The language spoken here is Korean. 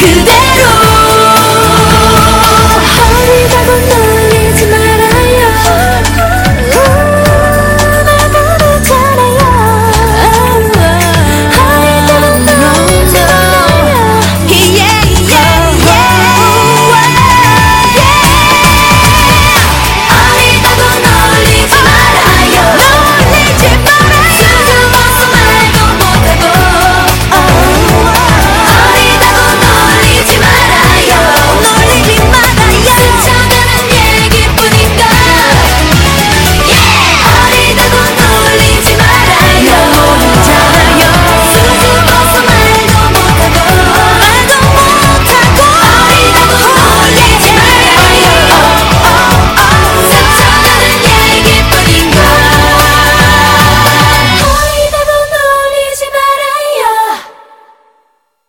그대로